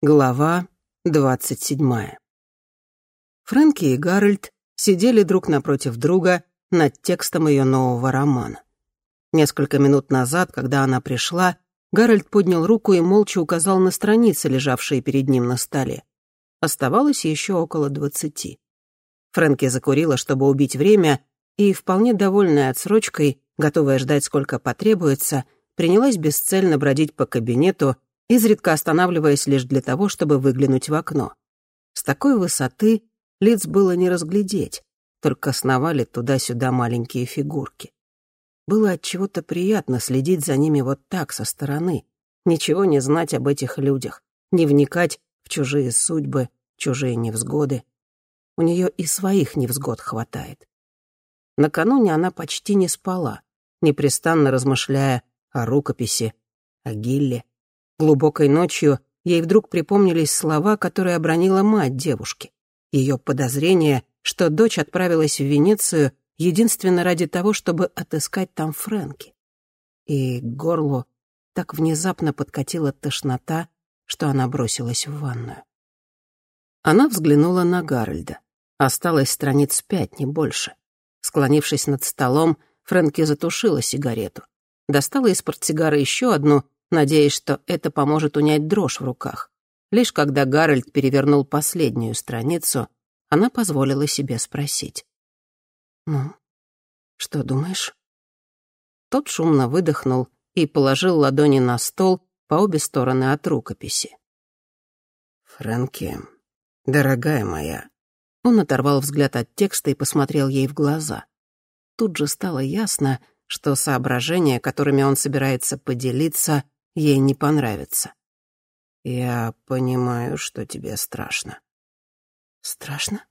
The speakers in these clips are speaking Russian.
Глава двадцать седьмая. Фрэнки и Гарольд сидели друг напротив друга над текстом ее нового романа. Несколько минут назад, когда она пришла, Гарольд поднял руку и молча указал на страницы, лежавшие перед ним на столе. Оставалось еще около двадцати. Фрэнки закурила, чтобы убить время, и, вполне довольная отсрочкой, готовая ждать, сколько потребуется, принялась бесцельно бродить по кабинету, изредка останавливаясь лишь для того, чтобы выглянуть в окно. С такой высоты лиц было не разглядеть, только сновали туда-сюда маленькие фигурки. Было от чего-то приятно следить за ними вот так, со стороны, ничего не знать об этих людях, не вникать в чужие судьбы, чужие невзгоды. У нее и своих невзгод хватает. Накануне она почти не спала, непрестанно размышляя о рукописи, о Гилле, Глубокой ночью ей вдруг припомнились слова, которые обронила мать девушки. Ее подозрение, что дочь отправилась в Венецию единственно ради того, чтобы отыскать там Фрэнки. И к горлу так внезапно подкатила тошнота, что она бросилась в ванную. Она взглянула на Гарольда. Осталось страниц пять, не больше. Склонившись над столом, Фрэнки затушила сигарету. Достала из портсигара еще одну надеясь, что это поможет унять дрожь в руках. Лишь когда Гарольд перевернул последнюю страницу, она позволила себе спросить. «Ну, что думаешь?» Тот шумно выдохнул и положил ладони на стол по обе стороны от рукописи. «Фрэнки, дорогая моя». Он оторвал взгляд от текста и посмотрел ей в глаза. Тут же стало ясно, что соображения, которыми он собирается поделиться, ей не понравится. «Я понимаю, что тебе страшно». «Страшно?»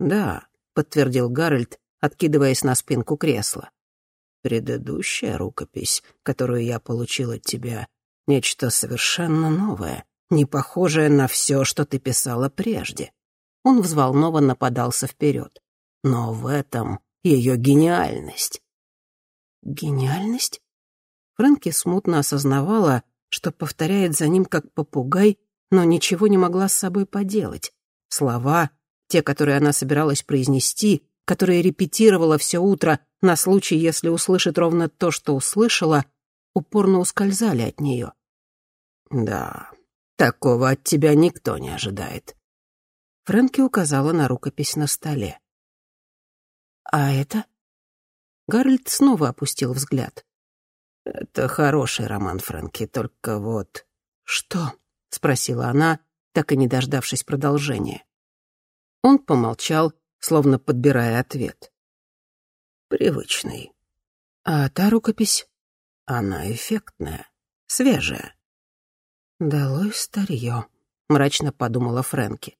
«Да», — подтвердил Гарольд, откидываясь на спинку кресла. «Предыдущая рукопись, которую я получил от тебя, нечто совершенно новое, не похожее на все, что ты писала прежде». Он взволнованно подался вперед. «Но в этом ее гениальность». «Гениальность?» Фрэнки смутно осознавала, что повторяет за ним как попугай, но ничего не могла с собой поделать. Слова, те, которые она собиралась произнести, которые репетировала все утро на случай, если услышит ровно то, что услышала, упорно ускользали от нее. «Да, такого от тебя никто не ожидает». Фрэнки указала на рукопись на столе. «А это?» Гарольд снова опустил взгляд. Это хороший роман, Фрэнки, только вот... Что? спросила она, так и не дождавшись продолжения. Он помолчал, словно подбирая ответ. Привычный. А та рукопись? Она эффектная, свежая. «Долой старье», — мрачно подумала Фрэнки.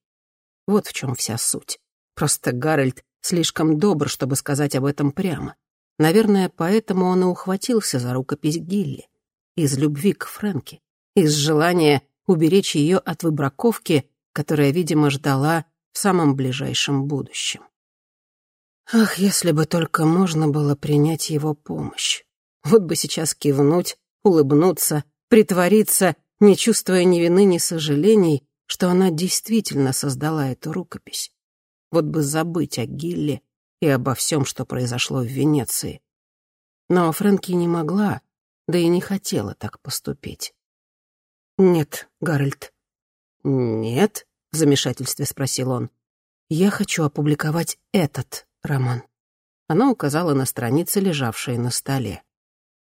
Вот в чем вся суть. Просто Гарольд слишком добр, чтобы сказать об этом прямо. Наверное, поэтому он и ухватился за рукопись Гилли. Из любви к Фрэнке. Из желания уберечь ее от выбраковки, которая, видимо, ждала в самом ближайшем будущем. Ах, если бы только можно было принять его помощь. Вот бы сейчас кивнуть, улыбнуться, притвориться, не чувствуя ни вины, ни сожалений, что она действительно создала эту рукопись. Вот бы забыть о Гилле и обо всем, что произошло в Венеции. Но Фрэнки не могла, да и не хотела так поступить. «Нет, Гарольд». «Нет?» — в замешательстве спросил он. «Я хочу опубликовать этот роман». Она указала на страницы, лежавшие на столе.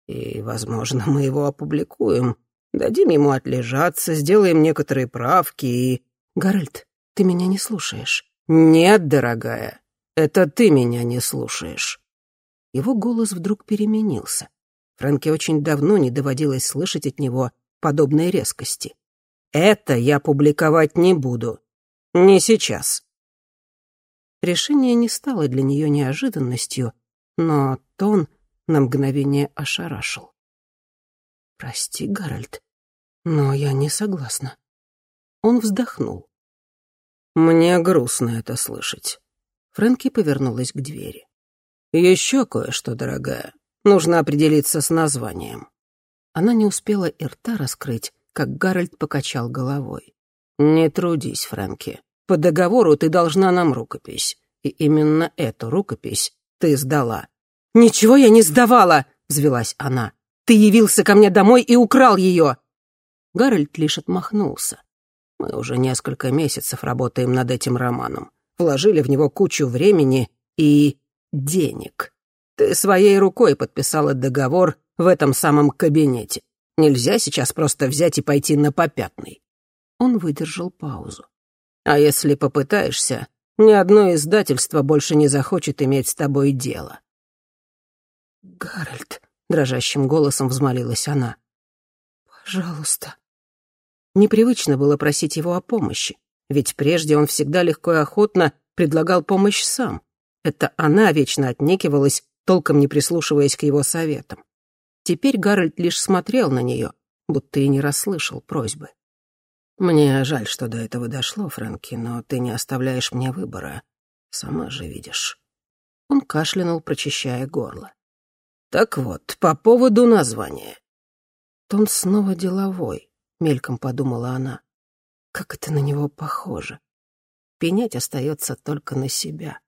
«И, возможно, мы его опубликуем. Дадим ему отлежаться, сделаем некоторые правки и...» «Гарольд, ты меня не слушаешь». «Нет, дорогая, это ты меня не слушаешь». Его голос вдруг переменился. Фрэнке очень давно не доводилось слышать от него подобной резкости. «Это я публиковать не буду. Не сейчас». Решение не стало для нее неожиданностью, но тон на мгновение ошарашил. «Прости, Гарольд, но я не согласна». Он вздохнул. «Мне грустно это слышать. Фрэнки повернулась к двери. «Еще кое-что, дорогая. Нужно определиться с названием». Она не успела и рта раскрыть, как Гарольд покачал головой. «Не трудись, Фрэнки. По договору ты должна нам рукопись. И именно эту рукопись ты сдала». «Ничего я не сдавала!» — взвилась она. «Ты явился ко мне домой и украл ее!» Гарольд лишь отмахнулся. «Мы уже несколько месяцев работаем над этим романом. Вложили в него кучу времени и денег. Ты своей рукой подписала договор в этом самом кабинете. Нельзя сейчас просто взять и пойти на попятный». Он выдержал паузу. «А если попытаешься, ни одно издательство больше не захочет иметь с тобой дело». «Гарольд», — дрожащим голосом взмолилась она, — «пожалуйста». Непривычно было просить его о помощи, ведь прежде он всегда легко и охотно предлагал помощь сам. Это она вечно отнекивалась, толком не прислушиваясь к его советам. Теперь Гарольд лишь смотрел на нее, будто и не расслышал просьбы. «Мне жаль, что до этого дошло, Фрэнки, но ты не оставляешь мне выбора. Сама же видишь». Он кашлянул, прочищая горло. «Так вот, по поводу названия». «Тон снова деловой», — мельком подумала она. «Как это на него похоже. Пенять остается только на себя.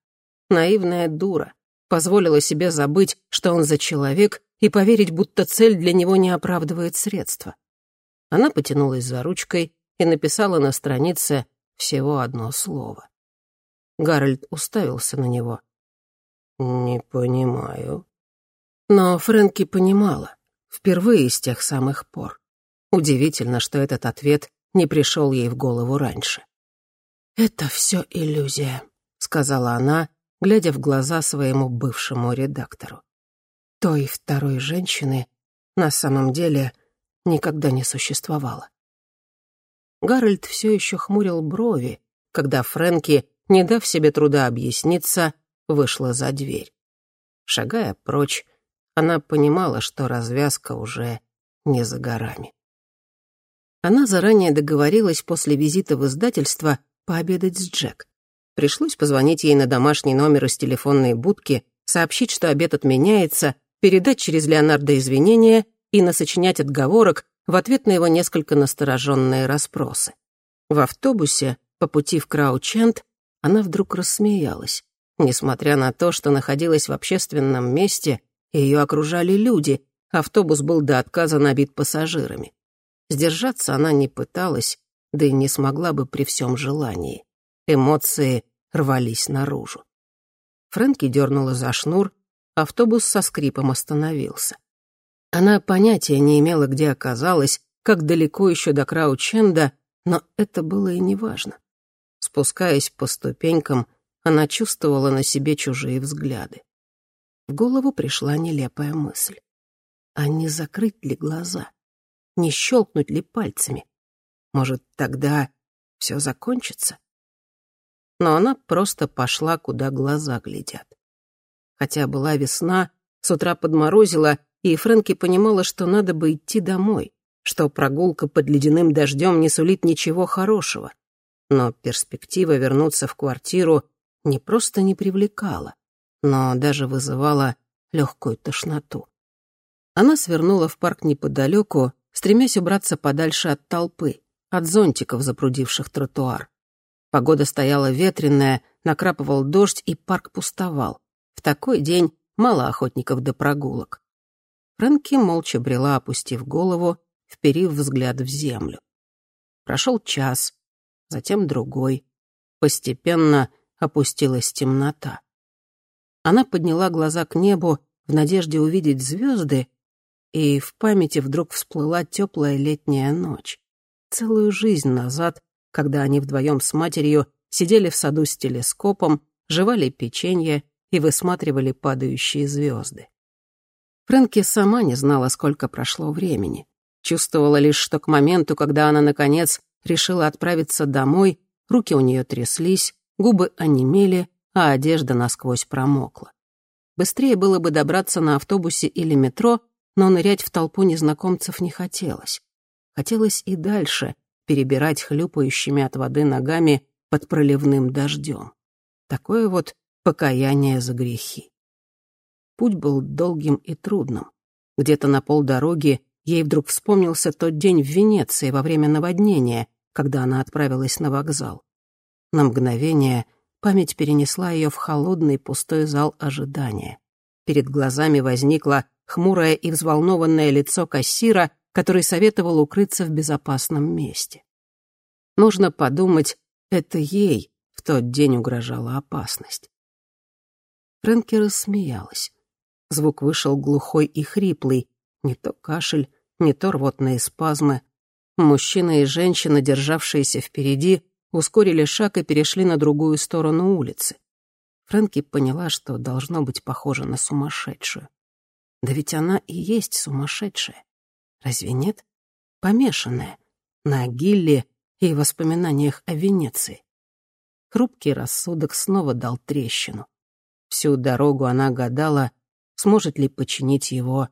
Наивная дура позволила себе забыть, что он за человек, и поверить, будто цель для него не оправдывает средства. Она потянулась за ручкой и написала на странице всего одно слово. Гарольд уставился на него. «Не понимаю». Но Фрэнки понимала, впервые с тех самых пор. Удивительно, что этот ответ не пришел ей в голову раньше. «Это все иллюзия», — сказала она, глядя в глаза своему бывшему редактору той второй женщины на самом деле никогда не существовало. Гарольд все еще хмурил брови, когда Фрэнки, не дав себе труда объясниться, вышла за дверь. Шагая прочь, она понимала, что развязка уже не за горами. Она заранее договорилась после визита в издательство пообедать с Джек. Пришлось позвонить ей на домашний номер из телефонной будки, сообщить, что обед отменяется, передать через Леонардо извинения и насочинять отговорок в ответ на его несколько настороженные расспросы. В автобусе по пути в Краученд она вдруг рассмеялась. Несмотря на то, что находилась в общественном месте, ее окружали люди, автобус был до отказа набит пассажирами. Сдержаться она не пыталась, да и не смогла бы при всем желании. Эмоции рвались наружу. Фрэнки дернула за шнур, автобус со скрипом остановился. Она понятия не имела, где оказалась, как далеко еще до Краученда, но это было и неважно. Спускаясь по ступенькам, она чувствовала на себе чужие взгляды. В голову пришла нелепая мысль. А не закрыть ли глаза? Не щелкнуть ли пальцами? Может, тогда все закончится? Но она просто пошла, куда глаза глядят. Хотя была весна, с утра подморозило, и Фрэнки понимала, что надо бы идти домой, что прогулка под ледяным дождем не сулит ничего хорошего. Но перспектива вернуться в квартиру не просто не привлекала, но даже вызывала легкую тошноту. Она свернула в парк неподалеку, стремясь убраться подальше от толпы, от зонтиков, запрудивших тротуар. Погода стояла ветреная, накрапывал дождь, и парк пустовал. В такой день мало охотников до прогулок. Фрэнки молча брела, опустив голову, вперив взгляд в землю. Прошел час, затем другой. Постепенно опустилась темнота. Она подняла глаза к небу в надежде увидеть звезды, и в памяти вдруг всплыла теплая летняя ночь. Целую жизнь назад, когда они вдвоем с матерью сидели в саду с телескопом, жевали печенье и высматривали падающие звезды. Фрэнки сама не знала, сколько прошло времени. Чувствовала лишь, что к моменту, когда она, наконец, решила отправиться домой, руки у нее тряслись, губы онемели, а одежда насквозь промокла. Быстрее было бы добраться на автобусе или метро, но нырять в толпу незнакомцев не хотелось. Хотелось и дальше перебирать хлюпающими от воды ногами под проливным дождем. Такое вот покаяние за грехи. Путь был долгим и трудным. Где-то на полдороги ей вдруг вспомнился тот день в Венеции во время наводнения, когда она отправилась на вокзал. На мгновение память перенесла ее в холодный пустой зал ожидания. Перед глазами возникло хмурое и взволнованное лицо кассира, который советовал укрыться в безопасном месте. Нужно подумать, это ей в тот день угрожала опасность. Фрэнки рассмеялась. Звук вышел глухой и хриплый, не то кашель, не то рвотные спазмы. Мужчина и женщина, державшиеся впереди, ускорили шаг и перешли на другую сторону улицы. Фрэнки поняла, что должно быть похоже на сумасшедшую. Да ведь она и есть сумасшедшая. Разве нет? Помешанная. На Гилле и воспоминаниях о Венеции. Хрупкий рассудок снова дал трещину. Всю дорогу она гадала, сможет ли починить его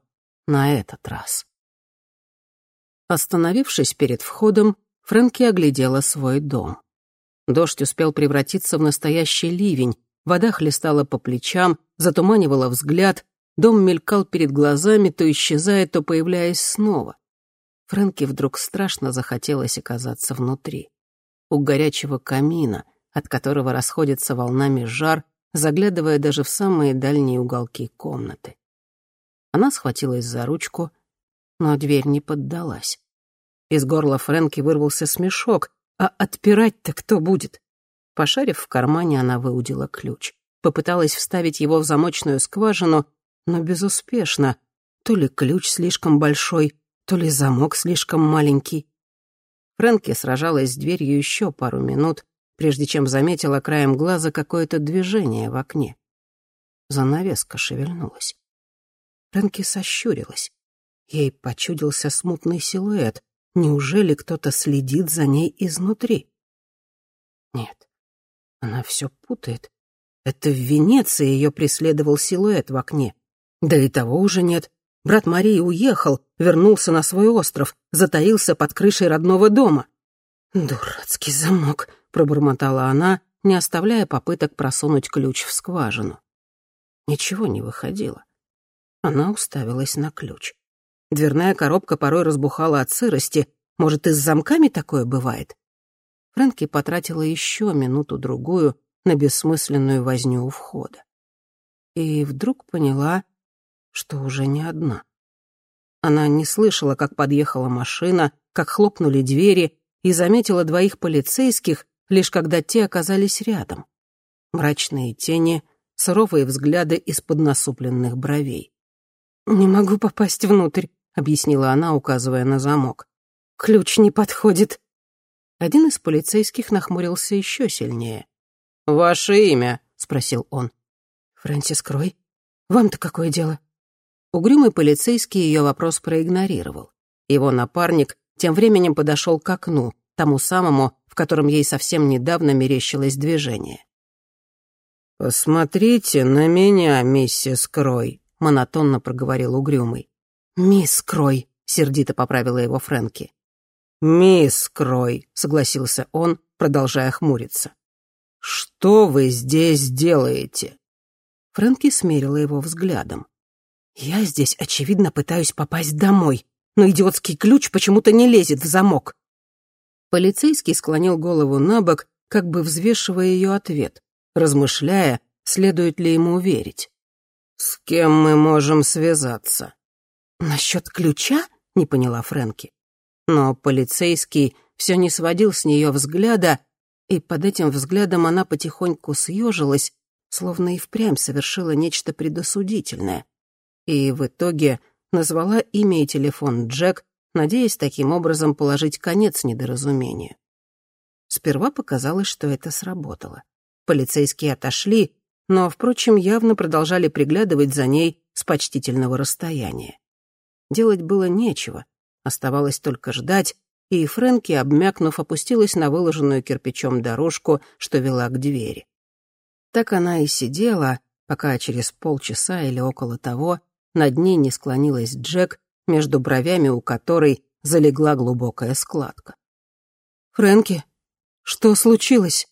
на этот раз. Остановившись перед входом, Фрэнки оглядела свой дом. Дождь успел превратиться в настоящий ливень, вода хлестала по плечам, затуманивала взгляд, дом мелькал перед глазами, то исчезая, то появляясь снова. Фрэнки вдруг страшно захотелось оказаться внутри. У горячего камина, от которого расходится волнами жар, заглядывая даже в самые дальние уголки комнаты. Она схватилась за ручку, но дверь не поддалась. Из горла Фрэнки вырвался смешок, а отпирать-то кто будет? Пошарив в кармане, она выудила ключ. Попыталась вставить его в замочную скважину, но безуспешно. То ли ключ слишком большой, то ли замок слишком маленький. Фрэнки сражалась с дверью еще пару минут, прежде чем заметила краем глаза какое-то движение в окне. Занавеска шевельнулась. Фрэнки сощурилась. Ей почудился смутный силуэт. Неужели кто-то следит за ней изнутри? Нет, она все путает. Это в Венеции ее преследовал силуэт в окне. Да и того уже нет. Брат Марии уехал, вернулся на свой остров, затаился под крышей родного дома. «Дурацкий замок», — пробормотала она, не оставляя попыток просунуть ключ в скважину. Ничего не выходило. Она уставилась на ключ. Дверная коробка порой разбухала от сырости. Может, и с замками такое бывает? Фрэнки потратила еще минуту-другую на бессмысленную возню у входа. И вдруг поняла, что уже не одна. Она не слышала, как подъехала машина, как хлопнули двери, и заметила двоих полицейских, лишь когда те оказались рядом. Мрачные тени, суровые взгляды из-под насупленных бровей. «Не могу попасть внутрь», — объяснила она, указывая на замок. «Ключ не подходит». Один из полицейских нахмурился еще сильнее. «Ваше имя?» — спросил он. «Фрэнсис Крой. Вам-то какое дело?» Угрюмый полицейский ее вопрос проигнорировал. Его напарник тем временем подошел к окну, тому самому, в котором ей совсем недавно мерещилось движение. «Посмотрите на меня, миссис Крой», — монотонно проговорил Угрюмый. «Мисс Крой», — сердито поправила его Фрэнки. «Мисс Крой», — согласился он, продолжая хмуриться. «Что вы здесь делаете?» Фрэнки смерила его взглядом. «Я здесь, очевидно, пытаюсь попасть домой, но идиотский ключ почему-то не лезет в замок». Полицейский склонил голову на бок, как бы взвешивая ее ответ, размышляя, следует ли ему верить. «С кем мы можем связаться?» «Насчет ключа?» — не поняла Фрэнки. Но полицейский все не сводил с нее взгляда, и под этим взглядом она потихоньку съежилась, словно и впрямь совершила нечто предосудительное — и в итоге назвала имя и телефон Джек, надеясь таким образом положить конец недоразумению. Сперва показалось, что это сработало. Полицейские отошли, но, впрочем, явно продолжали приглядывать за ней с почтительного расстояния. Делать было нечего, оставалось только ждать, и Фрэнки, обмякнув, опустилась на выложенную кирпичом дорожку, что вела к двери. Так она и сидела, пока через полчаса или около того над ней не склонилась Джек, между бровями у которой залегла глубокая складка. «Фрэнки, что случилось?»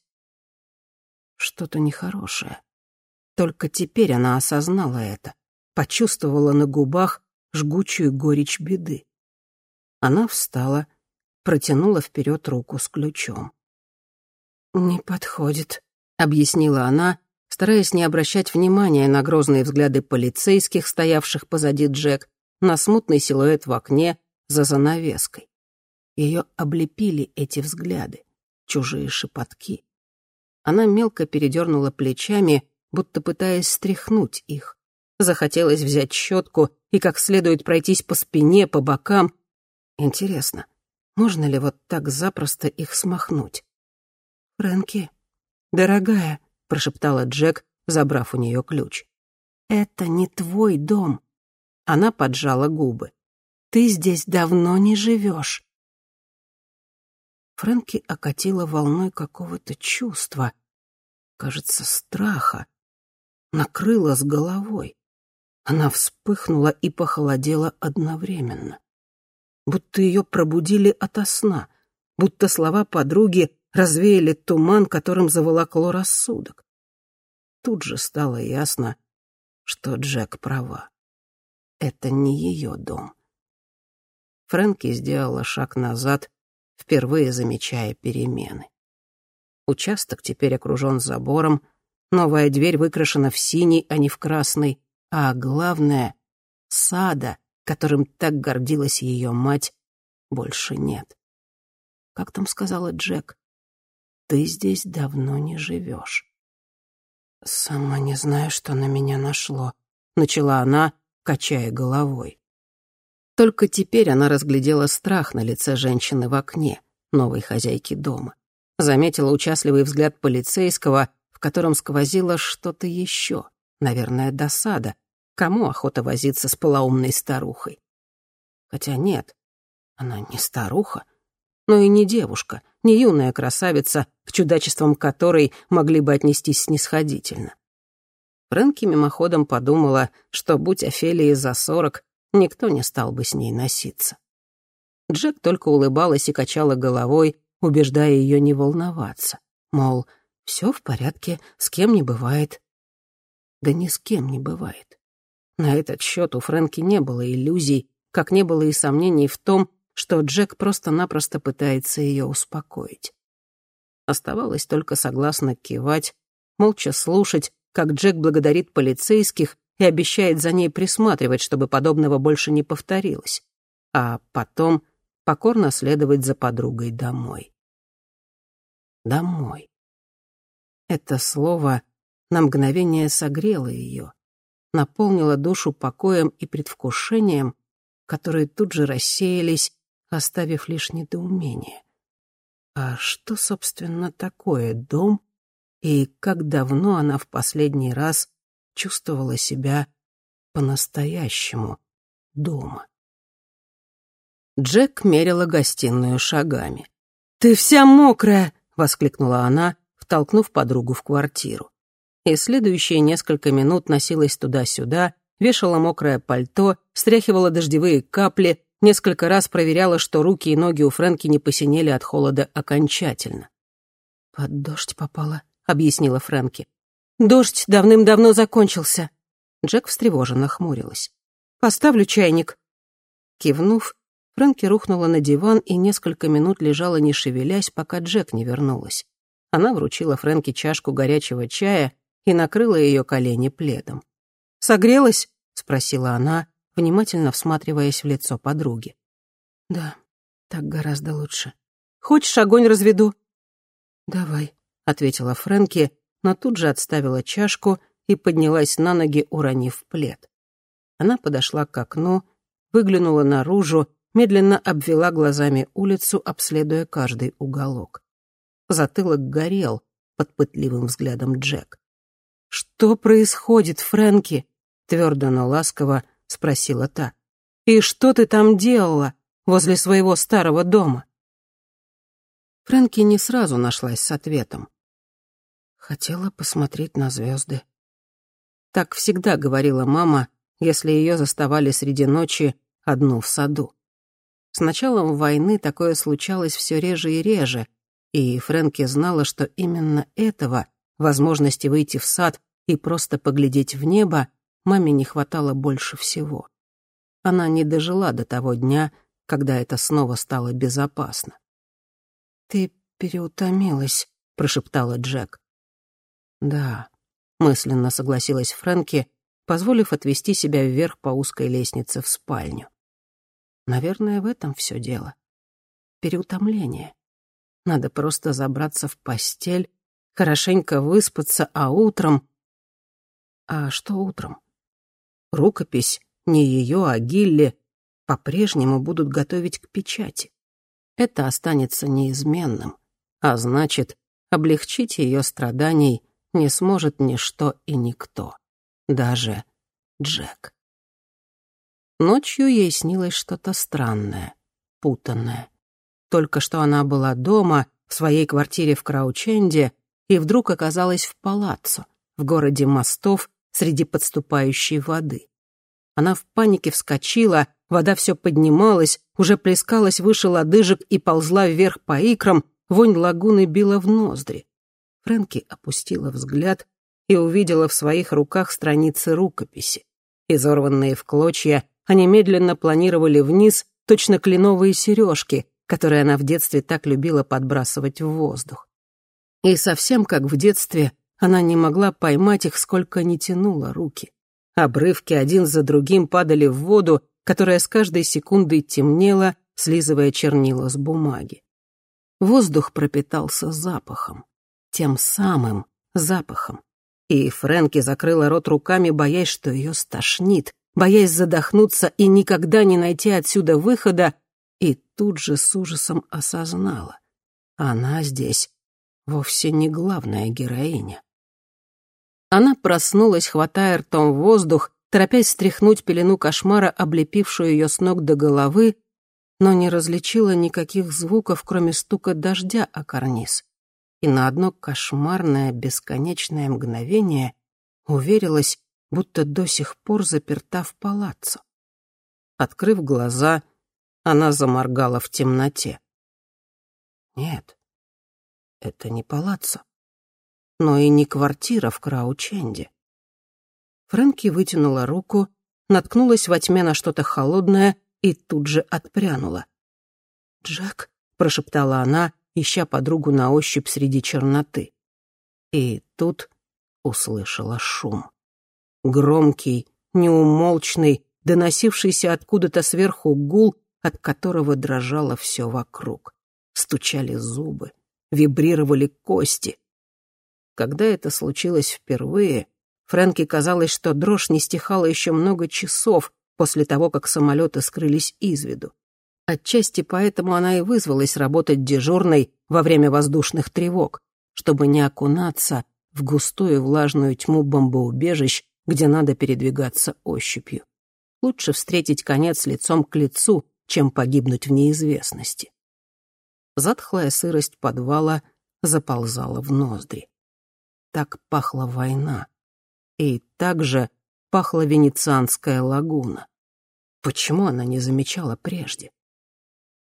Что-то нехорошее. Только теперь она осознала это, почувствовала на губах жгучую горечь беды. Она встала протянула вперед руку с ключом. «Не подходит», — объяснила она, стараясь не обращать внимания на грозные взгляды полицейских, стоявших позади Джек, на смутный силуэт в окне за занавеской. Ее облепили эти взгляды, чужие шепотки. Она мелко передернула плечами, будто пытаясь стряхнуть их. Захотелось взять щетку и как следует пройтись по спине, по бокам. Интересно, можно ли вот так запросто их смахнуть? «Фрэнки, дорогая», — прошептала Джек, забрав у нее ключ. «Это не твой дом». Она поджала губы. «Ты здесь давно не живешь. Фрэнки окатила волной какого-то чувства, кажется, страха, накрыла с головой. Она вспыхнула и похолодела одновременно. Будто ее пробудили ото сна, будто слова подруги развеяли туман, которым заволокло рассудок. Тут же стало ясно, что Джек права. Это не ее дом. Фрэнки сделала шаг назад впервые замечая перемены. Участок теперь окружен забором, новая дверь выкрашена в синий, а не в красный, а главное — сада, которым так гордилась ее мать, больше нет. Как там сказала Джек? «Ты здесь давно не живешь». «Сама не знаю, что на меня нашло», — начала она, качая головой. Только теперь она разглядела страх на лице женщины в окне, новой хозяйки дома. Заметила участливый взгляд полицейского, в котором сквозило что-то еще, наверное, досада. Кому охота возиться с полоумной старухой? Хотя нет, она не старуха, но и не девушка, не юная красавица, к чудачествам которой могли бы отнестись снисходительно. Фрэнки мимоходом подумала, что, будь Офелии за сорок, никто не стал бы с ней носиться. Джек только улыбалась и качала головой, убеждая ее не волноваться. Мол, все в порядке, с кем не бывает. Да ни с кем не бывает. На этот счет у Фрэнки не было иллюзий, как не было и сомнений в том, что Джек просто-напросто пытается ее успокоить. Оставалось только согласно кивать, молча слушать, как Джек благодарит полицейских и обещает за ней присматривать, чтобы подобного больше не повторилось, а потом покорно следовать за подругой домой. Домой. Это слово на мгновение согрело ее, наполнило душу покоем и предвкушением, которые тут же рассеялись, оставив лишь недоумение. А что, собственно, такое дом, и как давно она в последний раз чувствовала себя по-настоящему дома. Джек мерила гостиную шагами. «Ты вся мокрая!» — воскликнула она, втолкнув подругу в квартиру. И следующие несколько минут носилась туда-сюда, вешала мокрое пальто, стряхивала дождевые капли, несколько раз проверяла, что руки и ноги у Фрэнки не посинели от холода окончательно. «Под дождь попала», — объяснила Фрэнки. Дождь давным-давно закончился. Джек встревоженно хмурилась. «Поставлю чайник». Кивнув, Фрэнки рухнула на диван и несколько минут лежала, не шевелясь, пока Джек не вернулась. Она вручила Фрэнки чашку горячего чая и накрыла ее колени пледом. «Согрелась?» — спросила она, внимательно всматриваясь в лицо подруги. «Да, так гораздо лучше. Хочешь, огонь разведу?» «Давай», — ответила Фрэнки, но тут же отставила чашку и поднялась на ноги, уронив плед. Она подошла к окну, выглянула наружу, медленно обвела глазами улицу, обследуя каждый уголок. Затылок горел под пытливым взглядом Джек. «Что происходит, Фрэнки?» — твердо, но ласково спросила та. «И что ты там делала возле своего старого дома?» Фрэнки не сразу нашлась с ответом. Хотела посмотреть на звезды. Так всегда говорила мама, если ее заставали среди ночи одну в саду. С началом войны такое случалось все реже и реже, и Фрэнки знала, что именно этого, возможности выйти в сад и просто поглядеть в небо, маме не хватало больше всего. Она не дожила до того дня, когда это снова стало безопасно. «Ты переутомилась», — прошептала Джек. «Да», — мысленно согласилась Фрэнки, позволив отвести себя вверх по узкой лестнице в спальню. Наверное, в этом все дело. Переутомление. Надо просто забраться в постель, хорошенько выспаться, а утром... А что утром? Рукопись, не ее, а Гилли, по-прежнему будут готовить к печати. Это останется неизменным, а значит, облегчить ее страданий не сможет ничто и никто, даже Джек. Ночью ей снилось что-то странное, путанное. Только что она была дома, в своей квартире в Краученде, и вдруг оказалась в палаццо, в городе мостов, среди подступающей воды. Она в панике вскочила, вода все поднималась, уже плескалась выше лодыжек и ползла вверх по икрам, вонь лагуны била в ноздри. Фрэнки опустила взгляд и увидела в своих руках страницы рукописи. Изорванные в клочья, они медленно планировали вниз точно кленовые сережки, которые она в детстве так любила подбрасывать в воздух. И совсем как в детстве, она не могла поймать их, сколько не тянула руки. Обрывки один за другим падали в воду, которая с каждой секундой темнела, слизывая чернила с бумаги. Воздух пропитался запахом. Тем самым запахом. И Фрэнки закрыла рот руками, боясь, что ее стошнит, боясь задохнуться и никогда не найти отсюда выхода, и тут же с ужасом осознала. Она здесь вовсе не главная героиня. Она проснулась, хватая ртом воздух, торопясь стряхнуть пелену кошмара, облепившую ее с ног до головы, но не различила никаких звуков, кроме стука дождя о карниз. И на одно кошмарное бесконечное мгновение уверилась, будто до сих пор заперта в палаццо. Открыв глаза, она заморгала в темноте. Нет, это не палаццо, но и не квартира в Краученде. Фрэнки вытянула руку, наткнулась во тьме на что-то холодное и тут же отпрянула. «Джек», — прошептала она, ища подругу на ощупь среди черноты. И тут услышала шум. Громкий, неумолчный, доносившийся откуда-то сверху гул, от которого дрожало все вокруг. Стучали зубы, вибрировали кости. Когда это случилось впервые, Фрэнке казалось, что дрожь не стихала еще много часов после того, как самолеты скрылись из виду. Отчасти поэтому она и вызвалась работать дежурной во время воздушных тревог, чтобы не окунаться в густую влажную тьму бомбоубежищ, где надо передвигаться ощупью. Лучше встретить конец лицом к лицу, чем погибнуть в неизвестности. Затхлая сырость подвала заползала в ноздри. Так пахла война. И также пахла Венецианская лагуна. Почему она не замечала прежде?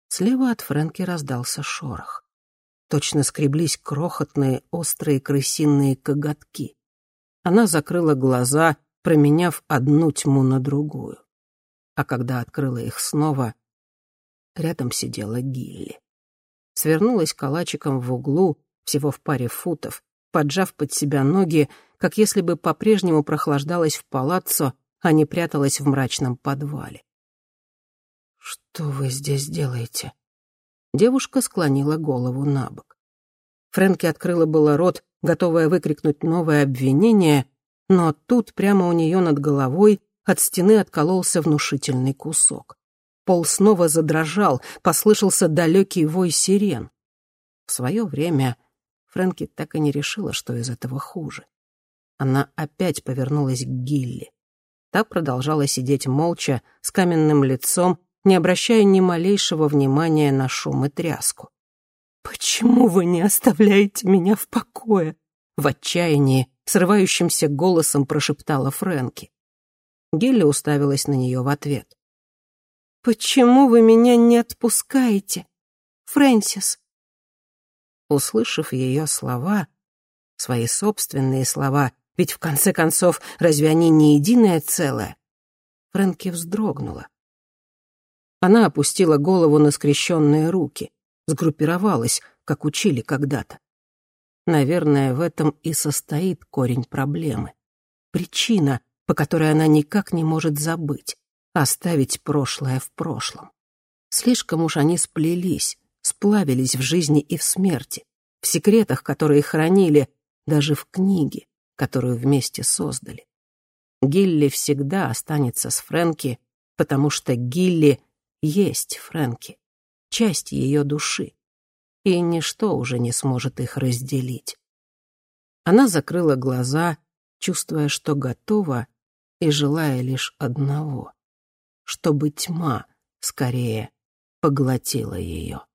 Слева от Фрэнки раздался шорох. Точно скреблись крохотные острые крысиные коготки. Она закрыла глаза, променяв одну тьму на другую. А когда открыла их снова, рядом сидела Гилли. Свернулась калачиком в углу, всего в паре футов, поджав под себя ноги, как если бы по-прежнему прохлаждалась в палаццо, а не пряталась в мрачном подвале. «Что вы здесь делаете?» Девушка склонила голову на бок. Фрэнки открыла было рот, готовая выкрикнуть новое обвинение, но тут прямо у нее над головой от стены откололся внушительный кусок. Пол снова задрожал, послышался далекий вой сирен. В свое время Фрэнки так и не решила, что из этого хуже. Она опять повернулась к Гилли. Та продолжала сидеть молча, с каменным лицом, не обращая ни малейшего внимания на шум и тряску. «Почему вы не оставляете меня в покое?» В отчаянии, срывающимся голосом прошептала Фрэнки. Гелли уставилась на нее в ответ. «Почему вы меня не отпускаете, Фрэнсис?» Услышав ее слова, свои собственные слова, ведь в конце концов разве они не единое целое, Фрэнки вздрогнула. Она опустила голову на скрещенные руки, сгруппировалась, как учили когда-то. Наверное, в этом и состоит корень проблемы. Причина, по которой она никак не может забыть, оставить прошлое в прошлом. Слишком уж они сплелись, сплавились в жизни и в смерти, в секретах, которые хранили, даже в книге, которую вместе создали. Гилли всегда останется с Фрэнки, потому что Гилли есть Фрэнки, часть ее души, и ничто уже не сможет их разделить. Она закрыла глаза, чувствуя, что готова, и желая лишь одного — чтобы тьма скорее поглотила ее.